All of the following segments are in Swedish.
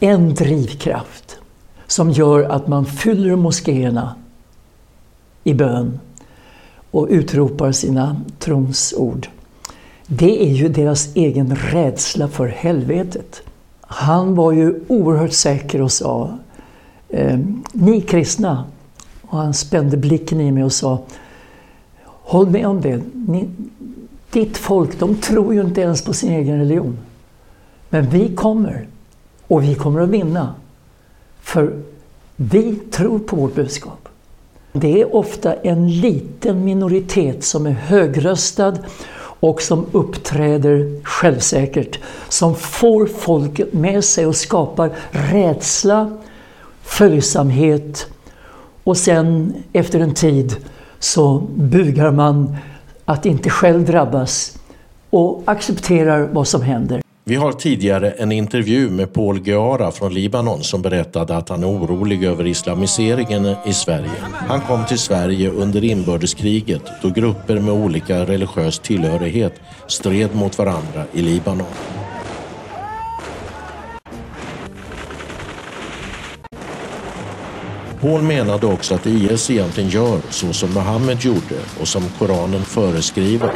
en drivkraft som gör att man fyller moskéerna i bön och utropar sina tronsord. Det är ju deras egen rädsla för helvetet. Han var ju oerhört säker och sa eh, Ni kristna, och han spände blicken i mig och sa Håll med om det. Ni, ditt folk, de tror ju inte ens på sin egen religion. Men vi kommer. Och vi kommer att vinna. För vi tror på vårt budskap. Det är ofta en liten minoritet som är högröstad och som uppträder självsäkert. Som får folket med sig och skapar rädsla, följsamhet och sen efter en tid så bugar man att inte själv drabbas och accepterar vad som händer. Vi har tidigare en intervju med Paul Geara från Libanon som berättade att han är orolig över islamiseringen i Sverige. Han kom till Sverige under inbördeskriget då grupper med olika religiös tillhörighet stred mot varandra i Libanon. Paul menade också att IS egentligen gör så som Muhammed gjorde och som Koranen föreskriver.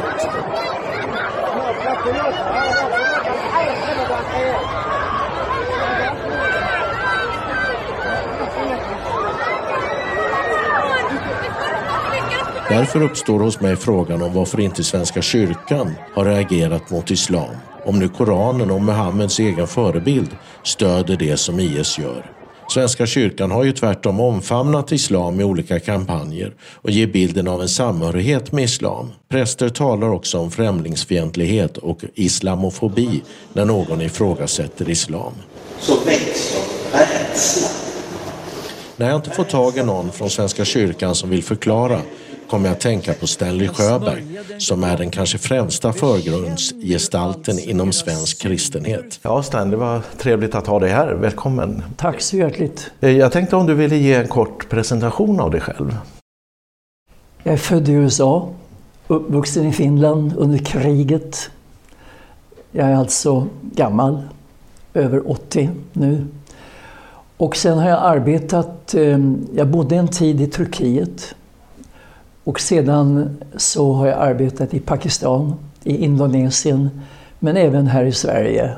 Därför uppstår hos mig frågan om varför inte Svenska kyrkan har reagerat mot islam. Om nu Koranen och Muhammeds egen förebild stöder det som IS gör. Svenska kyrkan har ju tvärtom omfamnat islam i olika kampanjer och ger bilden av en samhörighet med islam. Präster talar också om främlingsfientlighet och islamofobi när någon ifrågasätter islam. Så växer rädslan. När jag inte får tag i någon från Svenska kyrkan som vill förklara kommer jag att tänka på Stanley Sjöberg som är den kanske främsta förgrundsgestalten inom svensk kristenhet. Ja Stan, det var trevligt att ha dig här. Välkommen. Tack så hjärtligt. Eh, jag tänkte om du ville ge en kort presentation av dig själv. Jag är född i USA, uppvuxen i Finland under kriget. Jag är alltså gammal, över 80 nu. Och sen har jag arbetat, eh, jag bodde en tid i Turkiet och sedan så har jag arbetat i Pakistan, i Indonesien, men även här i Sverige.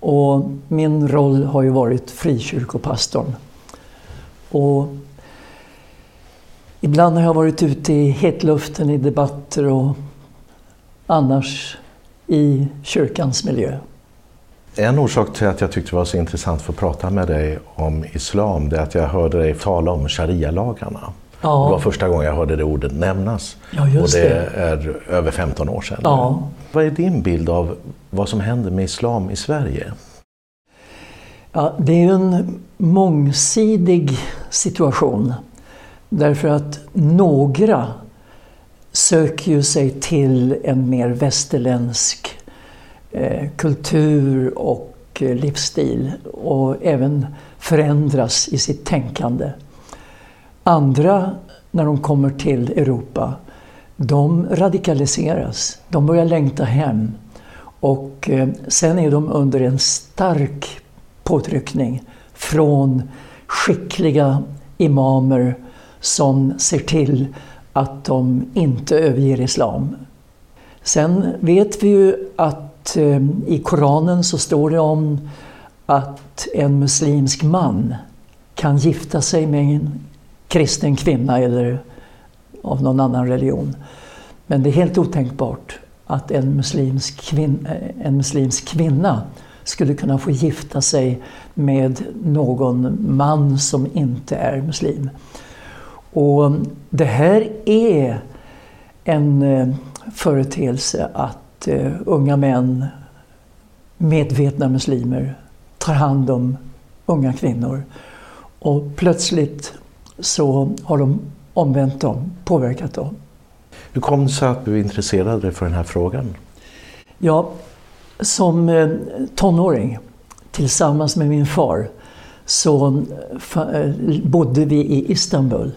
Och min roll har ju varit frikyrkopastorn. Och ibland har jag varit ute i hetluften i debatter och annars i kyrkans miljö. En orsak till att jag tyckte det var så intressant att få prata med dig om islam, det är att jag hörde dig tala om sharia-lagarna. Ja. Det var första gången jag hörde det ordet nämnas. Ja, och det, det, är över 15 år sedan. Ja. Vad är din bild av vad som händer med islam i Sverige? Ja, det är en mångsidig situation. Därför att några söker ju sig till en mer västerländsk eh, kultur och eh, livsstil och även förändras i sitt tänkande. Andra, när de kommer till Europa, de radikaliseras. De börjar längta hem. Och eh, sen är de under en stark påtryckning från skickliga imamer som ser till att de inte överger islam. Sen vet vi ju att eh, i Koranen så står det om att en muslimsk man kan gifta sig med en kristen kvinna eller av någon annan religion. Men det är helt otänkbart att en muslimsk, kvinna, eh, en muslimsk kvinna skulle kunna få gifta sig med någon man som inte är muslim. Och det här är en eh, företeelse att eh, unga män, medvetna muslimer, tar hand om unga kvinnor. Och plötsligt så har de omvänt dem, påverkat dem. Hur kom det sig att du intresserade dig för den här frågan? Ja, som eh, tonåring tillsammans med min far så eh, bodde vi i Istanbul.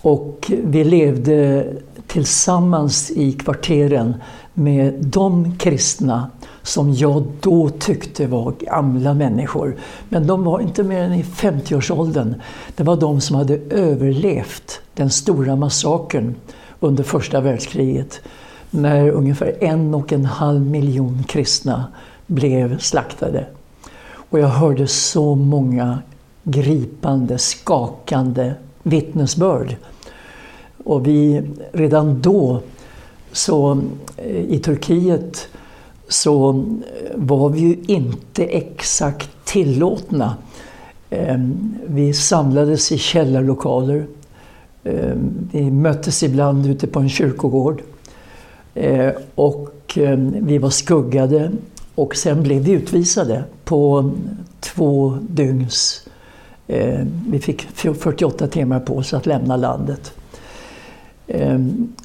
Och vi levde tillsammans i kvarteren med de kristna som jag då tyckte var gamla människor. Men de var inte mer än i 50-årsåldern. Det var de som hade överlevt den stora massakern under första världskriget när ungefär en och en halv miljon kristna blev slaktade. Och jag hörde så många gripande, skakande vittnesbörd. Och vi, redan då, så eh, i Turkiet, så eh, var vi ju inte exakt tillåtna. Ehm, vi samlades i källarlokaler. Ehm, vi möttes ibland ute på en kyrkogård. Eh, och ehm, vi var skuggade och sen blev vi utvisade på två dygns... Eh, vi fick 48 timmar på oss att lämna landet.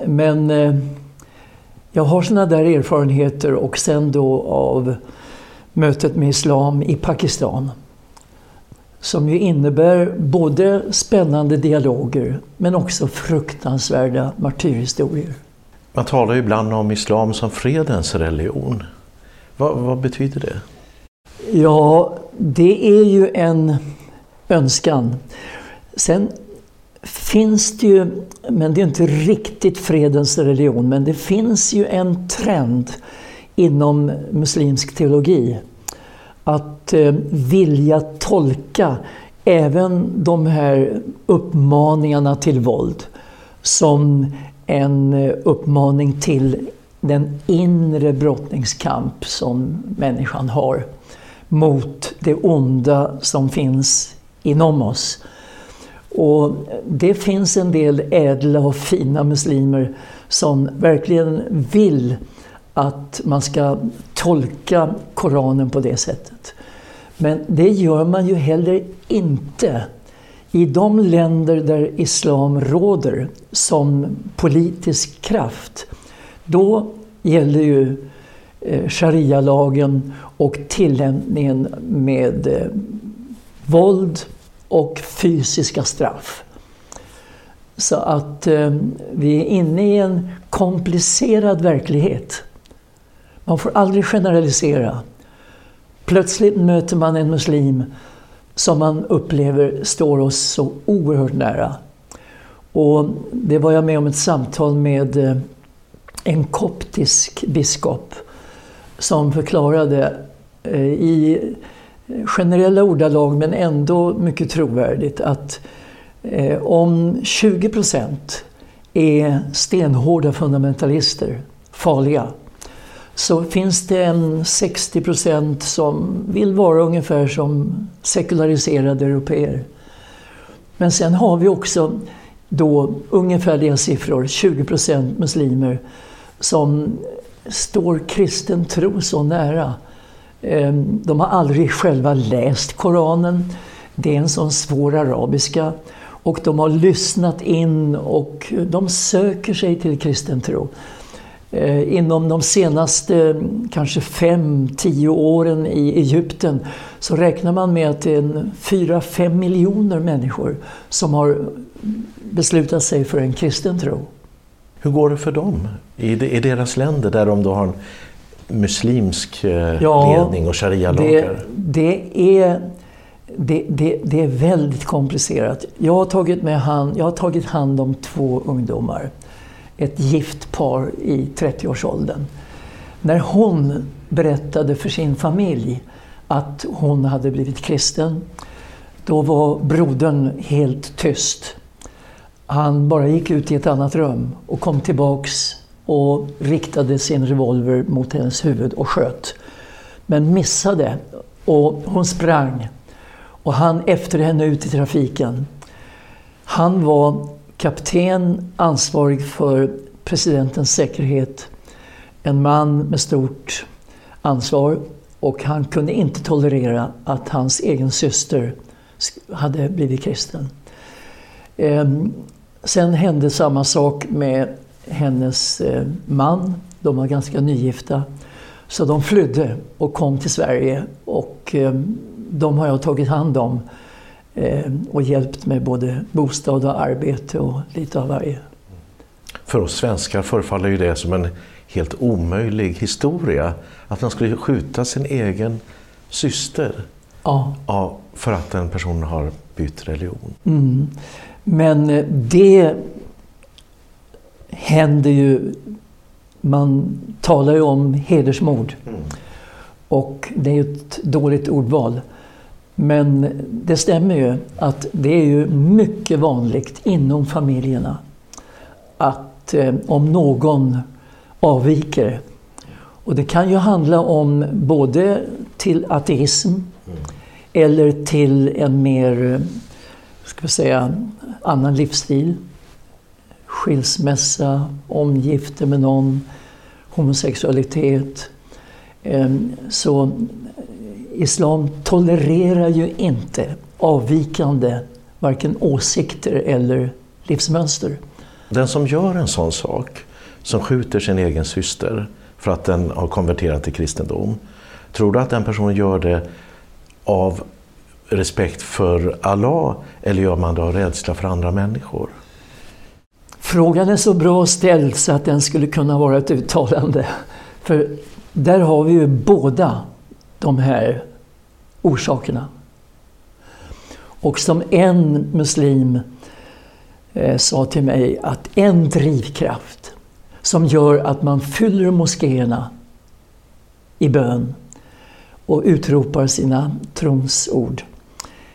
Men jag har sådana där erfarenheter och sen då av mötet med Islam i Pakistan. Som ju innebär både spännande dialoger men också fruktansvärda martyrhistorier. Man talar ibland om islam som fredens religion. Vad, vad betyder det? Ja, det är ju en önskan. Sen finns det ju, men det är inte riktigt fredens religion, men det finns ju en trend inom muslimsk teologi att eh, vilja tolka även de här uppmaningarna till våld som en eh, uppmaning till den inre brottningskamp som människan har mot det onda som finns inom oss. Och det finns en del ädla och fina muslimer som verkligen vill att man ska tolka Koranen på det sättet. Men det gör man ju heller inte i de länder där islam råder som politisk kraft. Då gäller ju eh, sharia-lagen och tillämpningen med eh, våld och fysiska straff. Så att eh, vi är inne i en komplicerad verklighet. Man får aldrig generalisera. Plötsligt möter man en muslim som man upplever står oss så oerhört nära. Och det var jag med om ett samtal med eh, en koptisk biskop som förklarade eh, i generella ordalag men ändå mycket trovärdigt att eh, om 20 procent är stenhårda fundamentalister, farliga, så finns det en 60 procent som vill vara ungefär som sekulariserade europeer. Men sen har vi också då ungefärliga siffror, 20 procent muslimer som står kristen tro så nära Ehm, de har aldrig själva läst Koranen. Det är en sån svår arabiska. Och de har lyssnat in och de söker sig till kristen tro. Ehm, inom de senaste kanske fem, tio åren i Egypten så räknar man med att det är fyra, fem miljoner människor som har beslutat sig för en kristen tro. Hur går det för dem i deras länder där de då har en muslimsk eh, ja, ledning och sharia-lagar? Det, det, är, det, det, det, är väldigt komplicerat. Jag har, tagit med hand, jag har tagit hand om två ungdomar. Ett gift par i 30-årsåldern. När hon berättade för sin familj att hon hade blivit kristen, då var brodern helt tyst. Han bara gick ut i ett annat rum och kom tillbaks och riktade sin revolver mot hennes huvud och sköt. Men missade och hon sprang och han efter henne ut i trafiken. Han var kapten ansvarig för presidentens säkerhet. En man med stort ansvar och han kunde inte tolerera att hans egen syster hade blivit kristen. Ehm, sen hände samma sak med hennes eh, man. De var ganska nygifta. Så de flydde och kom till Sverige och eh, de har jag tagit hand om eh, och hjälpt med både bostad och arbete och lite av varje. För oss svenskar förefaller ju det som en helt omöjlig historia. Att man skulle skjuta sin egen syster ja. Ja, för att den personen har bytt religion. Mm. Men det händer ju... Man talar ju om hedersmord. Mm. Och det är ju ett dåligt ordval. Men det stämmer ju att det är ju mycket vanligt inom familjerna att eh, om någon avviker och det kan ju handla om både till ateism mm. eller till en mer, ska vi säga, annan livsstil. Skilsmässa, omgifte med någon, homosexualitet. Ehm, så eh, islam tolererar ju inte avvikande varken åsikter eller livsmönster. Den som gör en sån sak, som skjuter sin egen syster för att den har konverterat till kristendom, tror du att den personen gör det av respekt för Allah eller gör man det av rädsla för andra människor? Frågan är så bra ställd så att den skulle kunna vara ett uttalande. För där har vi ju båda de här orsakerna. Och som en muslim eh, sa till mig att en drivkraft som gör att man fyller moskéerna i bön och utropar sina tronsord.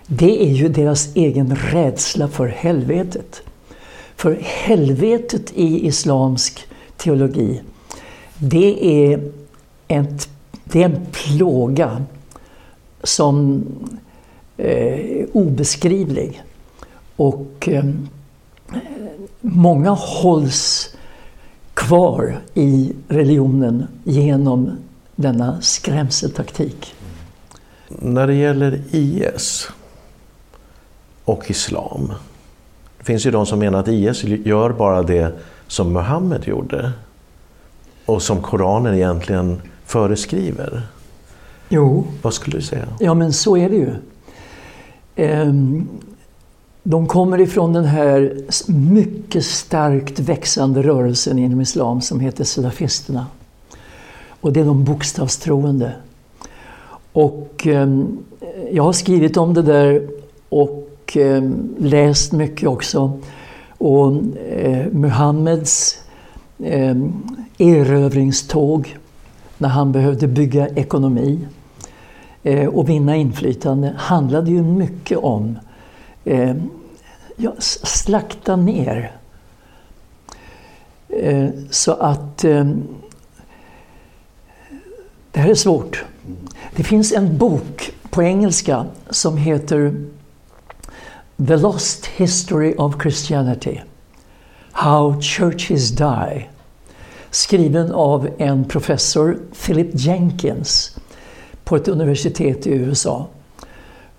Det är ju deras egen rädsla för helvetet. För helvetet i islamsk teologi, det är, ett, det är en plåga som är obeskrivlig. Och eh, många hålls kvar i religionen genom denna skrämseltaktik. När det gäller IS och islam. Det finns ju de som menar att IS gör bara det som Muhammed gjorde och som Koranen egentligen föreskriver. Jo. Vad skulle du säga? Ja, men så är det ju. Ehm, de kommer ifrån den här mycket starkt växande rörelsen inom islam som heter salafisterna. Och det är de bokstavstroende. Och ehm, jag har skrivit om det där och ehm, läst mycket också. Och eh, Muhammeds eh, erövringståg när han behövde bygga ekonomi eh, och vinna inflytande handlade ju mycket om eh, ja, slakta ner. Eh, så att eh, det här är svårt. Det finns en bok på engelska som heter The Lost History of Christianity. How Churches Die skriven av en professor, Philip Jenkins, på ett universitet i USA.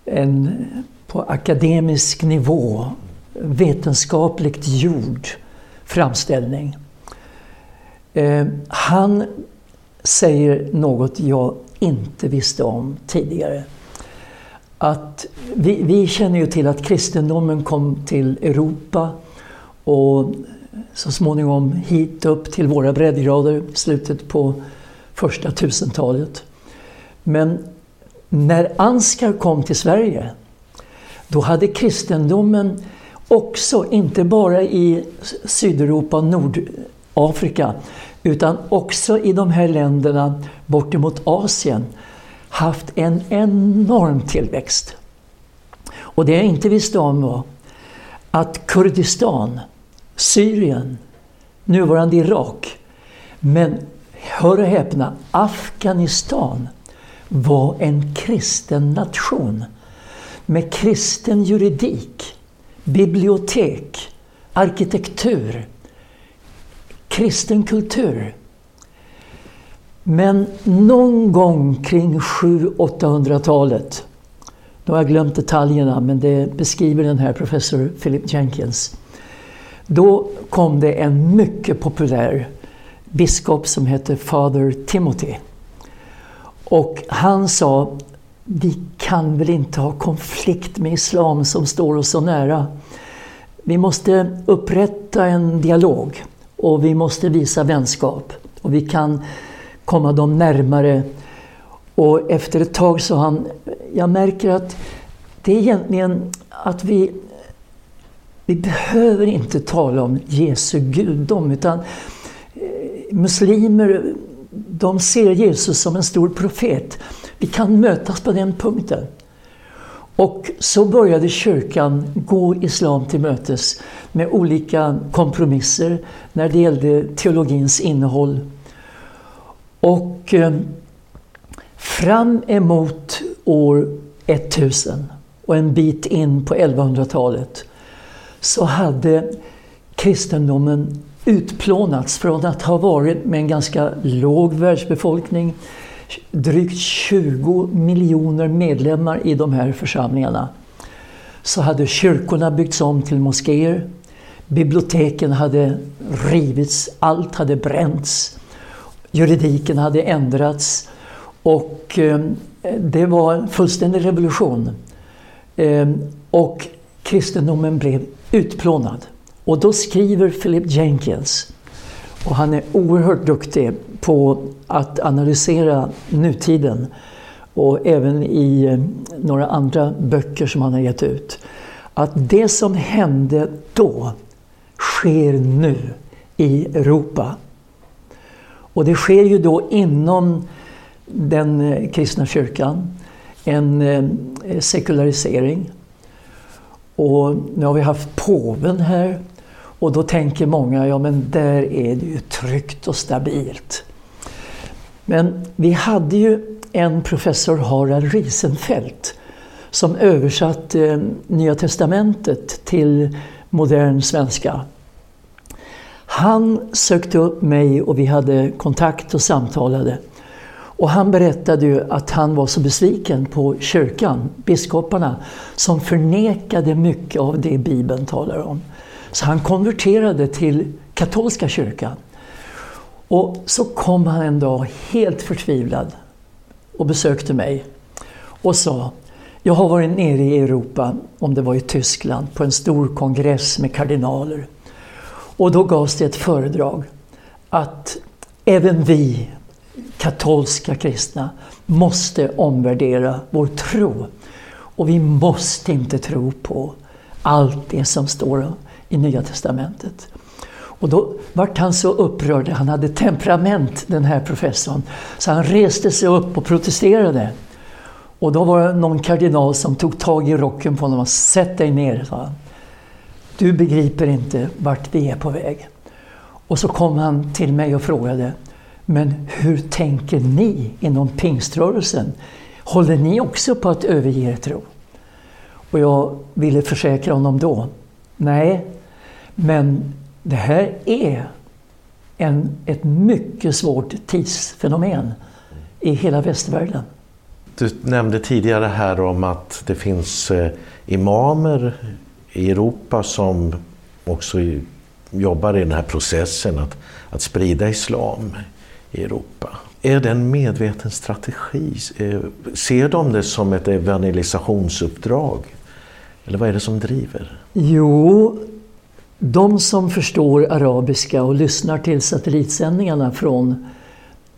En, på akademisk nivå, vetenskapligt gjord framställning. Eh, han säger något jag inte visste om tidigare. Att vi, vi känner ju till att kristendomen kom till Europa och så småningom hit upp till våra breddgrader, slutet på första tusentalet. Men när Anskar kom till Sverige, då hade kristendomen också, inte bara i Sydeuropa och Nordafrika, utan också i de här länderna bortemot Asien, haft en enorm tillväxt. Och det jag inte visste om var att Kurdistan, Syrien, nuvarande Irak. Men hör och häpna, Afghanistan var en kristen nation med kristen juridik, bibliotek, arkitektur, kristen kultur. Men någon gång kring 700-800-talet, nu har jag glömt detaljerna men det beskriver den här professor Philip Jenkins, då kom det en mycket populär biskop som hette Father Timothy. Och han sa vi kan väl inte ha konflikt med islam som står oss så nära. Vi måste upprätta en dialog och vi måste visa vänskap. Och vi kan komma dem närmare. Och efter ett tag så han, jag märker att det är egentligen att vi, vi behöver inte tala om Jesu gudom utan eh, muslimer de ser Jesus som en stor profet. Vi kan mötas på den punkten. Och så började kyrkan gå islam till mötes med olika kompromisser när det gällde teologins innehåll. Och eh, fram emot år 1000 och en bit in på 1100-talet så hade kristendomen utplånats från att ha varit med en ganska låg världsbefolkning drygt 20 miljoner medlemmar i de här församlingarna så hade kyrkorna byggts om till moskéer. Biblioteken hade rivits, allt hade bränts. Juridiken hade ändrats och ehm, det var en fullständig revolution. Ehm, och kristendomen blev utplånad. Och då skriver Philip Jenkins, och han är oerhört duktig på att analysera nutiden och även i ehm, några andra böcker som han har gett ut. Att det som hände då sker nu i Europa. Och det sker ju då inom den eh, kristna kyrkan, en eh, sekularisering. Och nu har vi haft påven här och då tänker många, ja men där är det ju tryggt och stabilt. Men vi hade ju en professor, Harald Risenfeldt, som översatte eh, Nya Testamentet till modern svenska. Han sökte upp mig och vi hade kontakt och samtalade. Och han berättade ju att han var så besviken på kyrkan, biskoparna, som förnekade mycket av det Bibeln talar om. Så han konverterade till katolska kyrkan. Och så kom han en dag helt förtvivlad och besökte mig och sa jag har varit nere i Europa, om det var i Tyskland, på en stor kongress med kardinaler. Och då gavs det ett föredrag att även vi katolska kristna måste omvärdera vår tro. Och vi måste inte tro på allt det som står i Nya Testamentet. Och då vart han så upprörd, han hade temperament den här professorn, så han reste sig upp och protesterade. Och då var det någon kardinal som tog tag i rocken på honom och Sätt dig ner, sa han. Du begriper inte vart vi är på väg. Och så kom han till mig och frågade Men hur tänker ni inom pingströrelsen? Håller ni också på att överge er tro? Och jag ville försäkra honom då Nej, men det här är en, ett mycket svårt tidsfenomen i hela västvärlden. Du nämnde tidigare här om att det finns eh, imamer i Europa som också jobbar i den här processen att, att sprida islam i Europa. Är det en medveten strategi? Eh, ser de det som ett evangelisationsuppdrag? Eller vad är det som driver? Jo, de som förstår arabiska och lyssnar till satellitsändningarna från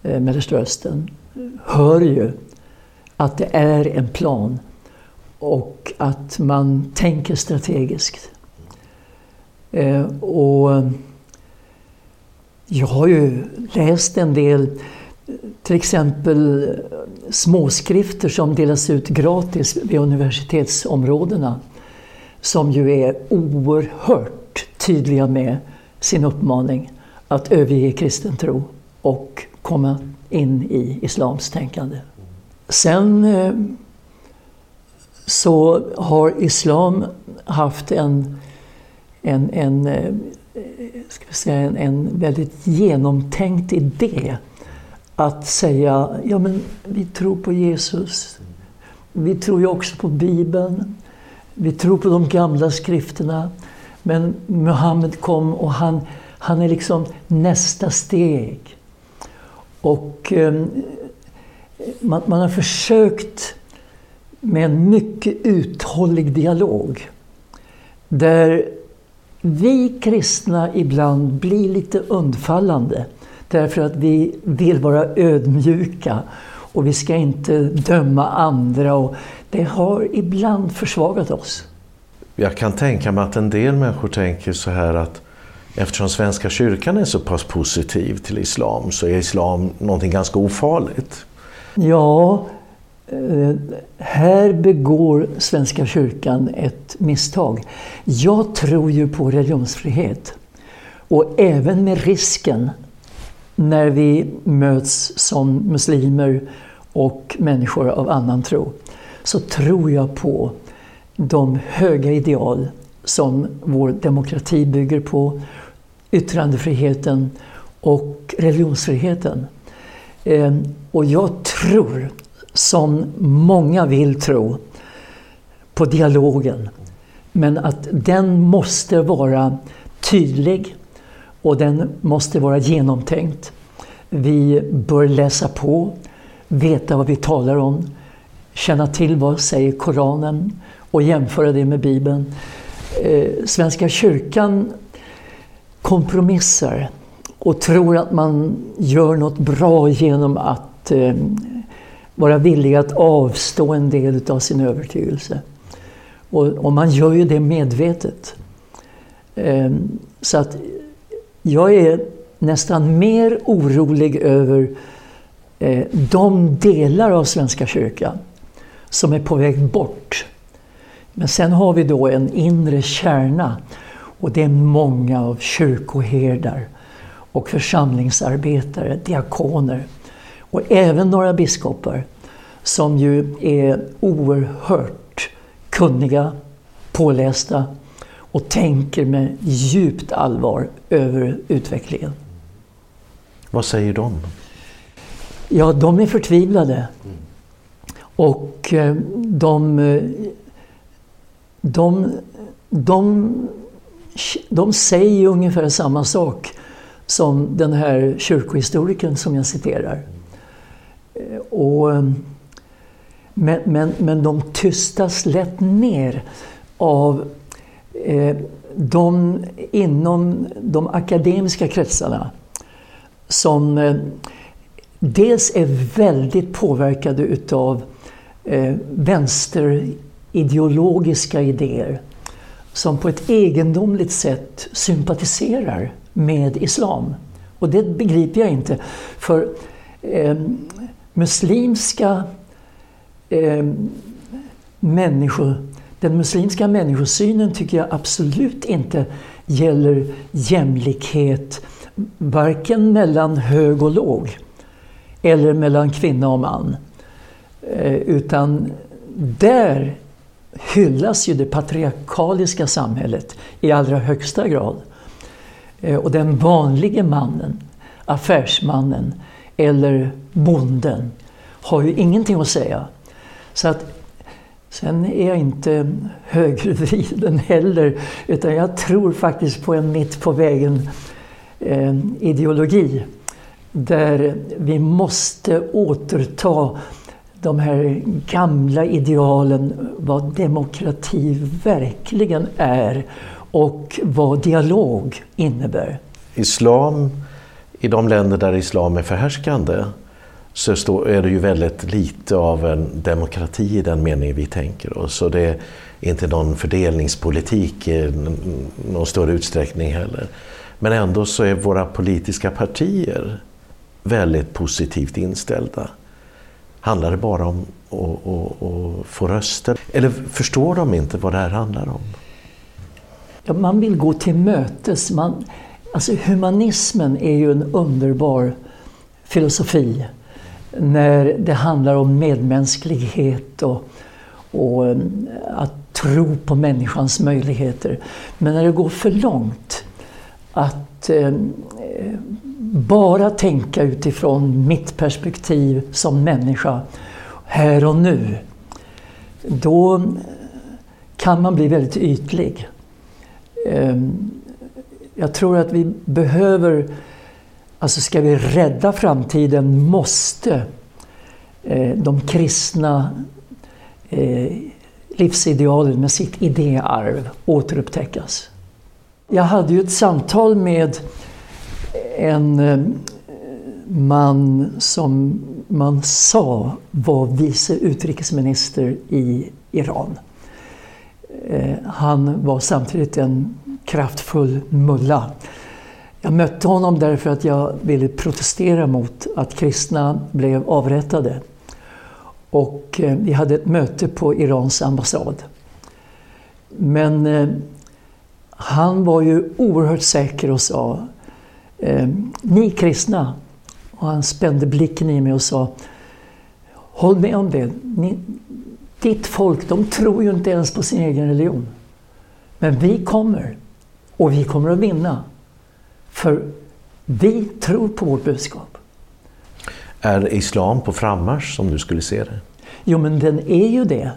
eh, Mellersta Östern hör ju att det är en plan och att man tänker strategiskt. Eh, och eh, jag har ju läst en del, till exempel eh, småskrifter som delas ut gratis vid universitetsområdena som ju är oerhört tydliga med sin uppmaning att överge kristen tro och komma in i islams tänkande. Sen eh, så har islam haft en, en, en, eh, ska vi säga, en, en väldigt genomtänkt idé att säga ja men vi tror på Jesus. Vi tror ju också på Bibeln. Vi tror på de gamla skrifterna. Men Muhammed kom och han, han är liksom nästa steg. Och eh, man, man, har försökt med en mycket uthållig dialog. Där vi kristna ibland blir lite undfallande därför att vi vill vara ödmjuka och vi ska inte döma andra. Och det har ibland försvagat oss. Jag kan tänka mig att en del människor tänker så här att eftersom Svenska kyrkan är så pass positiv till islam så är islam någonting ganska ofarligt. Ja, Eh, här begår Svenska kyrkan ett misstag. Jag tror ju på religionsfrihet. Och även med risken när vi möts som muslimer och människor av annan tro så tror jag på de höga ideal som vår demokrati bygger på, yttrandefriheten och religionsfriheten. Eh, och jag tror, som många vill tro, på dialogen. Men att den måste vara tydlig och den måste vara genomtänkt. Vi bör läsa på, veta vad vi talar om, känna till vad säger Koranen och jämföra det med Bibeln. Eh, Svenska kyrkan kompromissar och tror att man gör något bra genom att eh, vara villig att avstå en del av sin övertygelse. Och, och man gör ju det medvetet. Eh, så att jag är nästan mer orolig över eh, de delar av Svenska kyrkan som är på väg bort. Men sen har vi då en inre kärna och det är många av kyrkoherdar och församlingsarbetare, diakoner och även några biskopar som ju är oerhört kunniga, pålästa och tänker med djupt allvar över utvecklingen. Vad säger de? Ja, de är förtvivlade. Och eh, de, eh, de, de, de säger ungefär samma sak som den här kyrkohistorikern som jag citerar. Eh, och, men, men, men de tystas lätt ner av eh, de inom de akademiska kretsarna som eh, dels är väldigt påverkade utav eh, vänsterideologiska idéer som på ett egendomligt sätt sympatiserar med islam. Och det begriper jag inte. För eh, muslimska eh, människor, den muslimska människosynen tycker jag absolut inte gäller jämlikhet, varken mellan hög och låg eller mellan kvinna och man. Eh, utan där hyllas ju det patriarkaliska samhället i allra högsta grad. Eh, och den vanlige mannen, affärsmannen eller bonden har ju ingenting att säga. Så att, sen är jag inte högervriden heller, utan jag tror faktiskt på en mitt på vägen eh, ideologi där vi måste återta de här gamla idealen, vad demokrati verkligen är och vad dialog innebär. Islam, i de länder där islam är förhärskande, så är det ju väldigt lite av en demokrati i den mening vi tänker oss. Så det är inte någon fördelningspolitik i någon större utsträckning heller. Men ändå så är våra politiska partier väldigt positivt inställda. Handlar det bara om att, att, att få röster? Eller förstår de inte vad det här handlar om? Ja, man vill gå till mötes. Man, alltså humanismen är ju en underbar filosofi när det handlar om medmänsklighet och, och eh, att tro på människans möjligheter. Men när det går för långt att eh, bara tänka utifrån mitt perspektiv som människa här och nu, då kan man bli väldigt ytlig. Eh, jag tror att vi behöver, alltså ska vi rädda framtiden måste eh, de kristna eh, livsidealen med sitt idéarv återupptäckas. Jag hade ju ett samtal med en eh, man som man sa var vice utrikesminister i Iran. Eh, han var samtidigt en kraftfull mulla. Jag mötte honom därför att jag ville protestera mot att kristna blev avrättade. Och eh, vi hade ett möte på Irans ambassad. Men eh, han var ju oerhört säker och sa eh, Ni kristna, och han spände blicken i mig och sa Håll med om det. Ni, ditt folk, de tror ju inte ens på sin egen religion. Men vi kommer. Och vi kommer att vinna. För vi tror på vårt budskap. Är islam på frammarsch som du skulle se det? Jo, men den är ju det.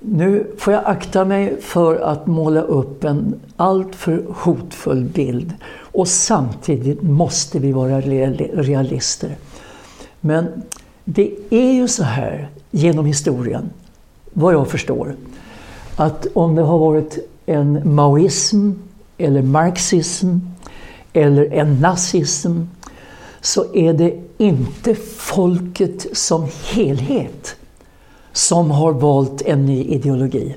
Nu får jag akta mig för att måla upp en alltför hotfull bild. Och samtidigt måste vi vara realister. Men det är ju så här genom historien, vad jag förstår, att om det har varit en maoism eller marxism eller en nazism så är det inte folket som helhet som har valt en ny ideologi.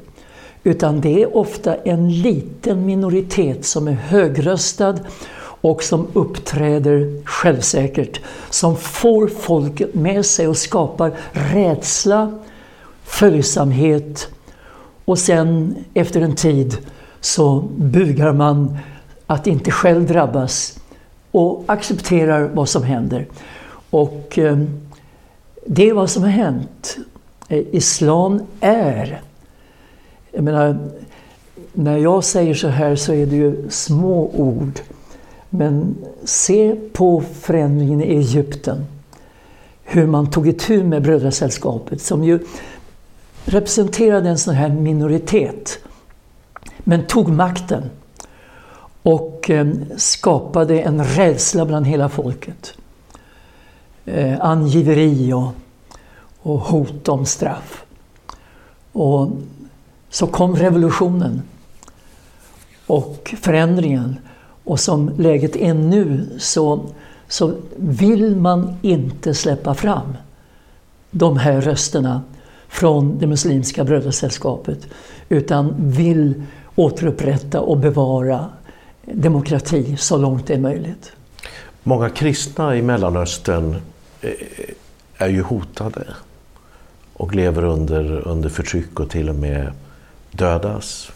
Utan det är ofta en liten minoritet som är högröstad och som uppträder självsäkert. Som får folket med sig och skapar rädsla, följsamhet och sen efter en tid så bugar man att inte själv drabbas och accepterar vad som händer. Och eh, det är vad som har hänt. Eh, islam är, jag menar, när jag säger så här så är det ju små ord. Men se på förändringen i Egypten. Hur man tog itu med Brödrasällskapet som ju representerade en sån här minoritet. Men tog makten och eh, skapade en rädsla bland hela folket. Eh, angiveri och, och hot om straff. Och så kom revolutionen och förändringen. Och som läget är nu så, så vill man inte släppa fram de här rösterna från det muslimska brödrasällskapet utan vill återupprätta och bevara demokrati så långt det är möjligt. Många kristna i Mellanöstern eh, är ju hotade och lever under, under förtryck och till och med dödas.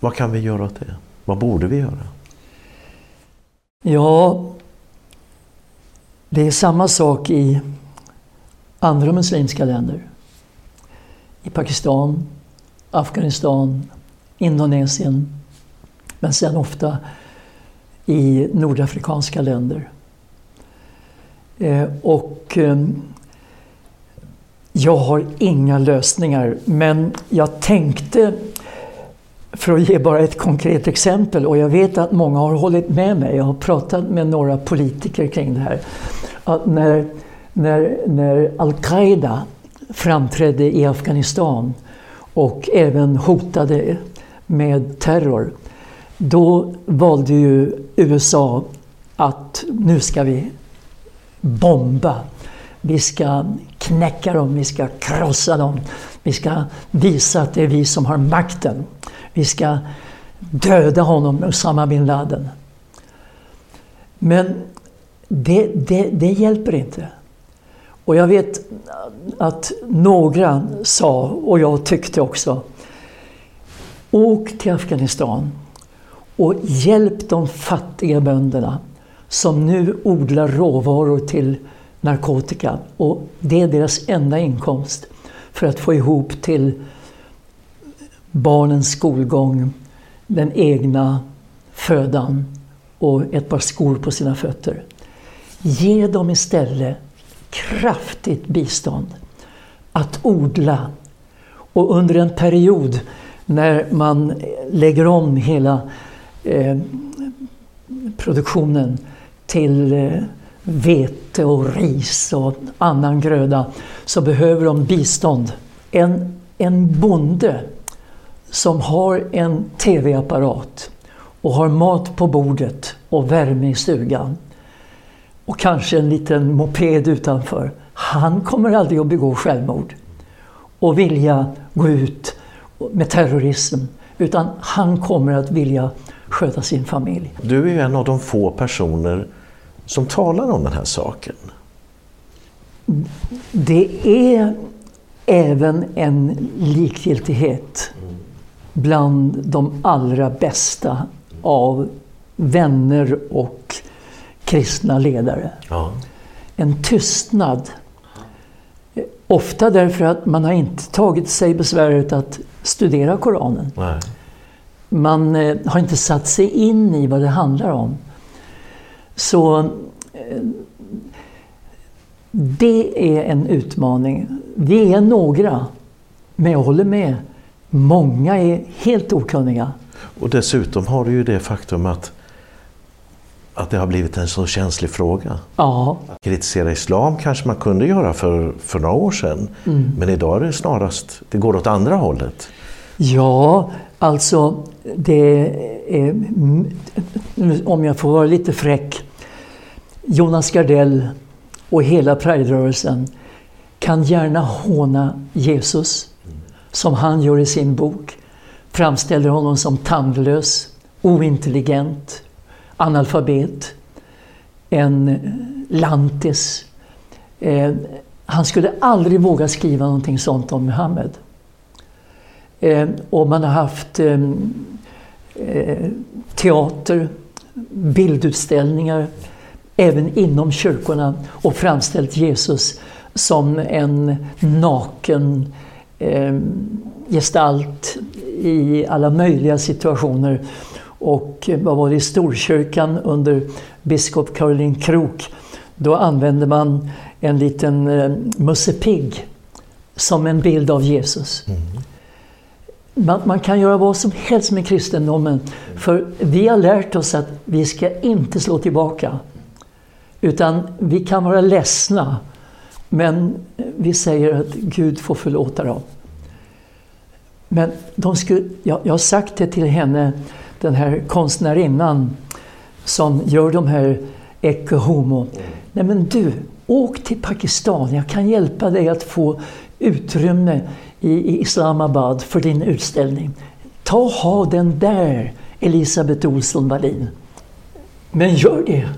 Vad kan vi göra åt det? Vad borde vi göra? Ja, det är samma sak i andra muslimska länder. I Pakistan, Afghanistan, Indonesien, men sen ofta i nordafrikanska länder. Eh, och eh, jag har inga lösningar, men jag tänkte för att ge bara ett konkret exempel, och jag vet att många har hållit med mig, jag har pratat med några politiker kring det här, att när, när, när al-Qaida framträdde i Afghanistan och även hotade med terror, då valde ju USA att nu ska vi bomba. Vi ska knäcka dem, vi ska krossa dem. Vi ska visa att det är vi som har makten. Vi ska döda honom, Usama bin Laden. Men det, det, det hjälper inte. Och jag vet att några sa, och jag tyckte också, åk till Afghanistan och hjälp de fattiga bönderna som nu odlar råvaror till narkotika. Och det är deras enda inkomst för att få ihop till barnens skolgång, den egna födan och ett par skor på sina fötter. Ge dem istället kraftigt bistånd att odla och under en period när man lägger om hela eh, produktionen till eh, vete och ris och annan gröda så behöver de bistånd En, en bonde som har en TV-apparat och har mat på bordet och värme i stugan och kanske en liten moped utanför. Han kommer aldrig att begå självmord och vilja gå ut med terrorism. Utan han kommer att vilja sköta sin familj. Du är ju en av de få personer som talar om den här saken. Det är även en likgiltighet bland de allra bästa av vänner och kristna ledare. Ja. En tystnad. Ofta därför att man har inte tagit sig besväret att studera Koranen. Nej. Man eh, har inte satt sig in i vad det handlar om. Så eh, det är en utmaning. Vi är några, men jag håller med. Många är helt okunniga. Och dessutom har du ju det faktum att, att det har blivit en så känslig fråga. Ja, Att kritisera islam kanske man kunde göra för, för några år sedan. Men idag är det snarast, det går åt andra hållet. ja alltså det är, om jag får vara lite fräck, Jonas Gardell och hela Pride-rörelsen kan gärna håna Jesus, som han gör i sin bok. Framställer honom som tandlös, ointelligent, analfabet, en lantis. Eh, han skulle aldrig våga skriva någonting sånt om Muhammed. Eh, och man har haft eh, eh teater, bildutställningar, även inom kyrkorna och framställt Jesus som en naken eh, gestalt i alla möjliga situationer. Och eh, vad var det i Storkyrkan under biskop Caroline Krook? Då använde man en liten eh, Musse Pigg som en bild av Jesus. Man, man kan göra vad som helst med kristendomen. För vi har lärt oss att vi ska inte slå tillbaka. Utan vi kan vara ledsna. Men vi säger att Gud får förlåta dem. Men de skulle, jag, jag har sagt det till henne, den här konstnärinnan som gör de här Ecce Homo. Nej men du, åk till Pakistan. Jag kan hjälpa dig att få utrymme i, Islamabad för din utställning. Ta och ha den där, Elisabeth Olsson Wallin. Men gör det.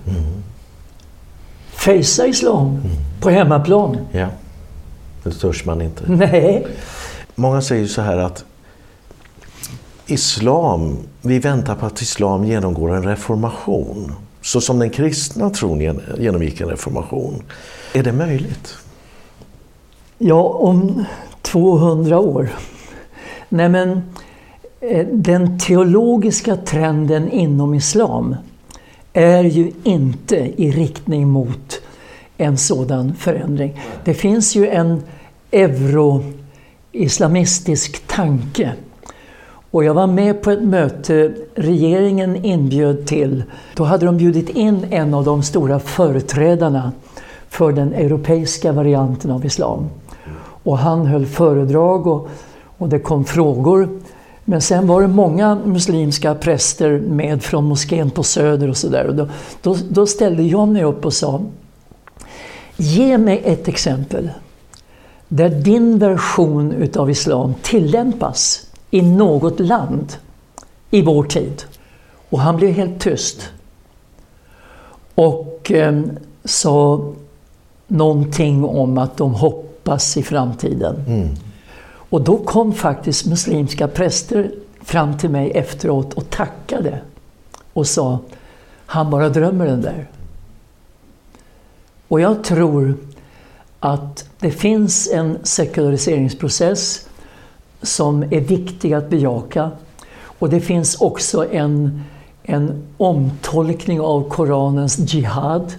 Fejsa islam på hemmaplan. Ja. Det törs man inte. Nej. Många säger så här att islam, vi väntar på att islam genomgår en reformation. Så som den kristna tron genomgick en reformation. Är det möjligt? Ja, om 200 år. Nej men, eh, den teologiska trenden inom islam är ju inte i riktning mot en sådan förändring. Det finns ju en euro-islamistisk tanke. Och jag var med på ett möte regeringen inbjöd till. Då hade de bjudit in en av de stora företrädarna för den europeiska varianten av islam. Och han höll föredrag och, och det kom frågor. Men sen var det många muslimska präster med från moskén på Söder och sådär. Då, då, då ställde jag mig upp och sa Ge mig ett exempel där din version utav islam tillämpas i något land i vår tid. Och han blev helt tyst. Och eh, sa någonting om att de hoppas i framtiden. Och då kom faktiskt muslimska präster fram till mig efteråt och tackade och sa han bara drömmer den där. Och jag tror att det finns en sekulariseringsprocess som är viktig att bejaka. Och det finns också en, en omtolkning av Koranens jihad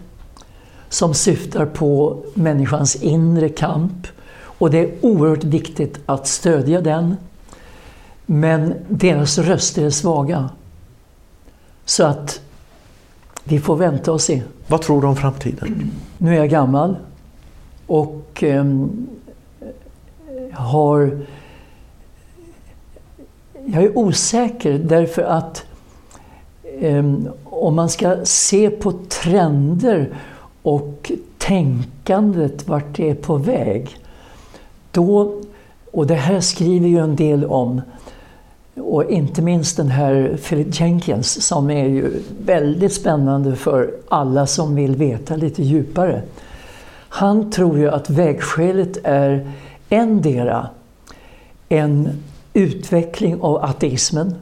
som syftar på människans inre kamp. Och det är oerhört viktigt att stödja den. Men deras röster är svaga. Så att vi får vänta och se. Vad tror du om framtiden? Nu är jag gammal och ehm, har... Jag är osäker därför att eh, om man ska se på trender och tänkandet vart det är på väg. Då, och det här skriver ju en del om, och inte minst den här Philip Jenkins som är ju väldigt spännande för alla som vill veta lite djupare. Han tror ju att vägskälet är endera en utveckling av ateismen,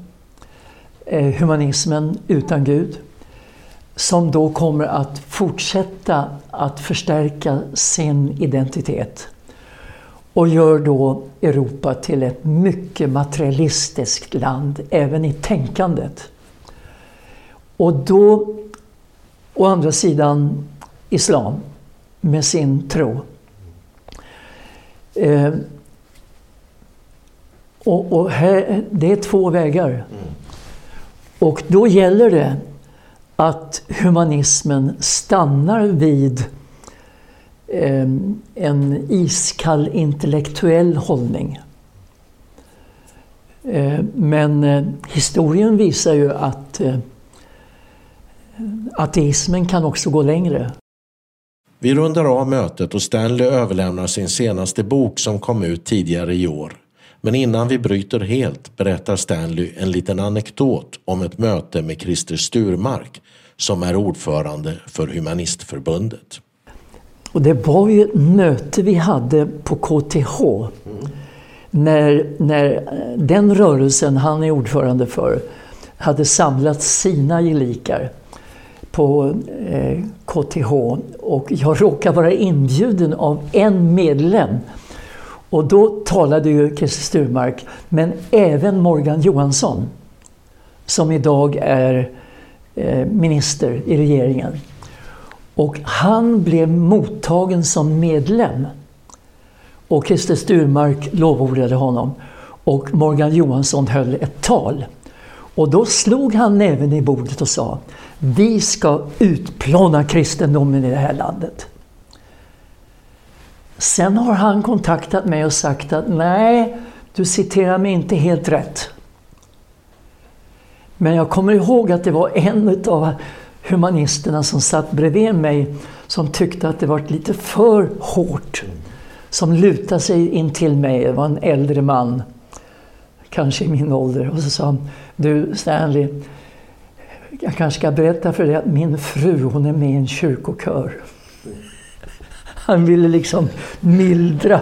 eh, humanismen utan Gud, som då kommer att fortsätta att förstärka sin identitet och gör då Europa till ett mycket materialistiskt land, även i tänkandet. Och då, å andra sidan, Islam med sin tro. Eh, och, och här, det är två vägar. Och då gäller det att humanismen stannar vid eh, en iskall intellektuell hållning. Eh, men eh, historien visar ju att eh, ateismen kan också gå längre. Vi rundar av mötet och Stanley överlämnar sin senaste bok som kom ut tidigare i år. Men innan vi bryter helt berättar Stanley en liten anekdot om ett möte med Christer Sturmark som är ordförande för Humanistförbundet. Och det var ju ett möte vi hade på KTH. Mm. När, när eh, den rörelsen han är ordförande för hade samlat sina gelikar på eh, KTH och jag råkade vara inbjuden av en medlem. Och då talade ju Christer Sturmark, men även Morgan Johansson som idag är eh, minister i regeringen. Och han blev mottagen som medlem. Och Christer Sturmark lovordade honom. Och Morgan Johansson höll ett tal. Och då slog han näven i bordet och sa Vi ska utplåna kristendomen i det här landet. Sen har han kontaktat mig och sagt att nej, du citerar mig inte helt rätt. Men jag kommer ihåg att det var en av humanisterna som satt bredvid mig som tyckte att det var lite för hårt. Som lutade sig in till mig, det var en äldre man, kanske i min ålder, och så sa han Du Stanley, jag kanske ska berätta för dig att min fru hon är med i en kyrkokör. Han ville liksom mildra.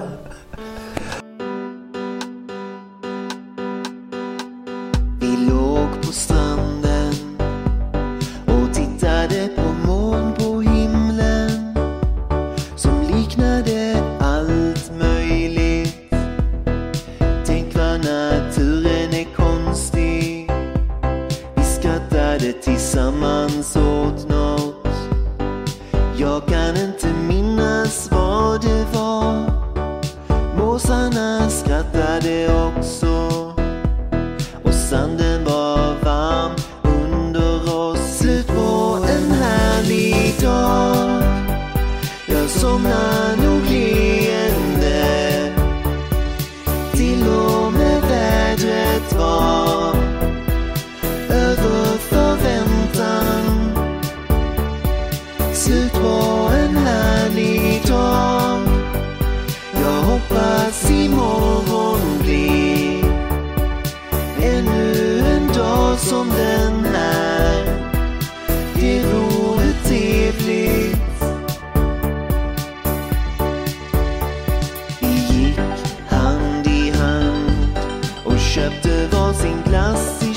Hand i hand och köpte varsin glass